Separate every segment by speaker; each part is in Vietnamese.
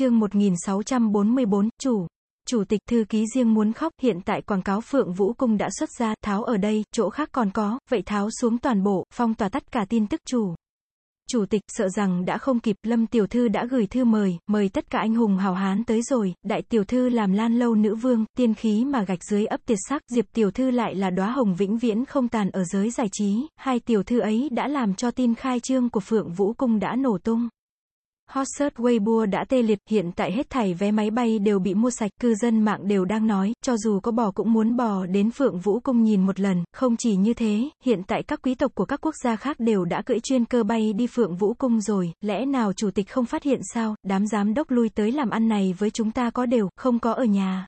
Speaker 1: chương 1644, chủ. Chủ tịch thư ký riêng muốn khóc, hiện tại quảng cáo Phượng Vũ Cung đã xuất ra, tháo ở đây, chỗ khác còn có, vậy tháo xuống toàn bộ, phong tỏa tất cả tin tức chủ. Chủ tịch sợ rằng đã không kịp, Lâm Tiểu Thư đã gửi thư mời, mời tất cả anh hùng hào hán tới rồi, Đại Tiểu Thư làm lan lâu nữ vương, tiên khí mà gạch dưới ấp tiệt sắc, Diệp Tiểu Thư lại là đóa hồng vĩnh viễn không tàn ở giới giải trí, hai Tiểu Thư ấy đã làm cho tin khai trương của Phượng Vũ Cung đã nổ tung. Hot search Weibo đã tê liệt, hiện tại hết thảy vé máy bay đều bị mua sạch, cư dân mạng đều đang nói, cho dù có bò cũng muốn bò đến Phượng Vũ Cung nhìn một lần, không chỉ như thế, hiện tại các quý tộc của các quốc gia khác đều đã cưỡi chuyên cơ bay đi Phượng Vũ Cung rồi, lẽ nào chủ tịch không phát hiện sao, đám giám đốc lui tới làm ăn này với chúng ta có đều, không có ở nhà.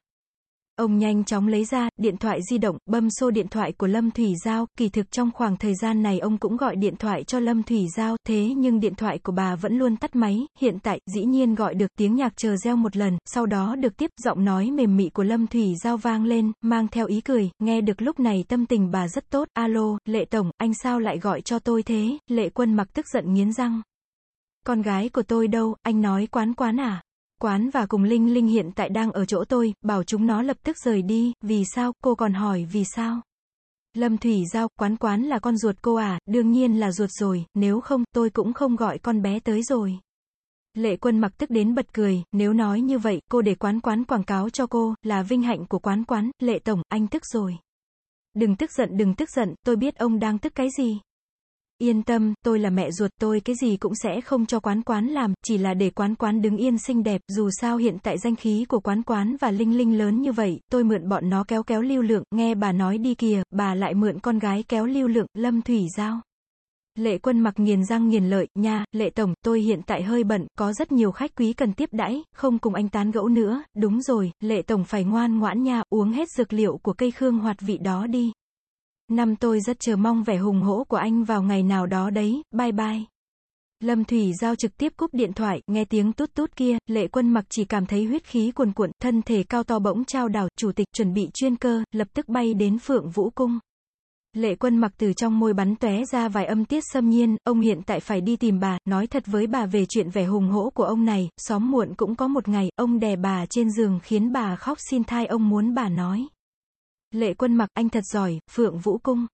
Speaker 1: Ông nhanh chóng lấy ra, điện thoại di động, bâm xô điện thoại của Lâm Thủy Giao, kỳ thực trong khoảng thời gian này ông cũng gọi điện thoại cho Lâm Thủy Giao, thế nhưng điện thoại của bà vẫn luôn tắt máy, hiện tại, dĩ nhiên gọi được tiếng nhạc chờ reo một lần, sau đó được tiếp, giọng nói mềm mị của Lâm Thủy Giao vang lên, mang theo ý cười, nghe được lúc này tâm tình bà rất tốt, alo, Lệ Tổng, anh sao lại gọi cho tôi thế, Lệ Quân mặc tức giận nghiến răng. Con gái của tôi đâu, anh nói quán quán à? Quán và cùng Linh Linh hiện tại đang ở chỗ tôi, bảo chúng nó lập tức rời đi, vì sao, cô còn hỏi vì sao? Lâm Thủy Giao, quán quán là con ruột cô à, đương nhiên là ruột rồi, nếu không, tôi cũng không gọi con bé tới rồi. Lệ quân mặc tức đến bật cười, nếu nói như vậy, cô để quán quán quảng cáo cho cô, là vinh hạnh của quán quán, lệ tổng, anh tức rồi. Đừng tức giận đừng tức giận, tôi biết ông đang tức cái gì. Yên tâm, tôi là mẹ ruột tôi cái gì cũng sẽ không cho quán quán làm, chỉ là để quán quán đứng yên xinh đẹp, dù sao hiện tại danh khí của quán quán và Linh Linh lớn như vậy, tôi mượn bọn nó kéo kéo lưu lượng, nghe bà nói đi kìa, bà lại mượn con gái kéo lưu lượng, Lâm Thủy Giao. Lệ quân mặc nghiền răng nghiền lợi, nha, lệ tổng, tôi hiện tại hơi bận, có rất nhiều khách quý cần tiếp đãi, không cùng anh tán gẫu nữa, đúng rồi, lệ tổng phải ngoan ngoãn nha, uống hết dược liệu của cây khương hoạt vị đó đi. Năm tôi rất chờ mong vẻ hùng hỗ của anh vào ngày nào đó đấy, bye bye. Lâm Thủy Giao trực tiếp cúp điện thoại, nghe tiếng tút tút kia, lệ quân mặc chỉ cảm thấy huyết khí cuồn cuộn, thân thể cao to bỗng trao đảo, chủ tịch chuẩn bị chuyên cơ, lập tức bay đến Phượng Vũ Cung. Lệ quân mặc từ trong môi bắn tóe ra vài âm tiết xâm nhiên, ông hiện tại phải đi tìm bà, nói thật với bà về chuyện vẻ hùng hỗ của ông này, xóm muộn cũng có một ngày, ông đè bà trên giường khiến bà khóc xin thai ông muốn bà nói. Lệ quân mặc anh thật giỏi, Phượng Vũ Cung.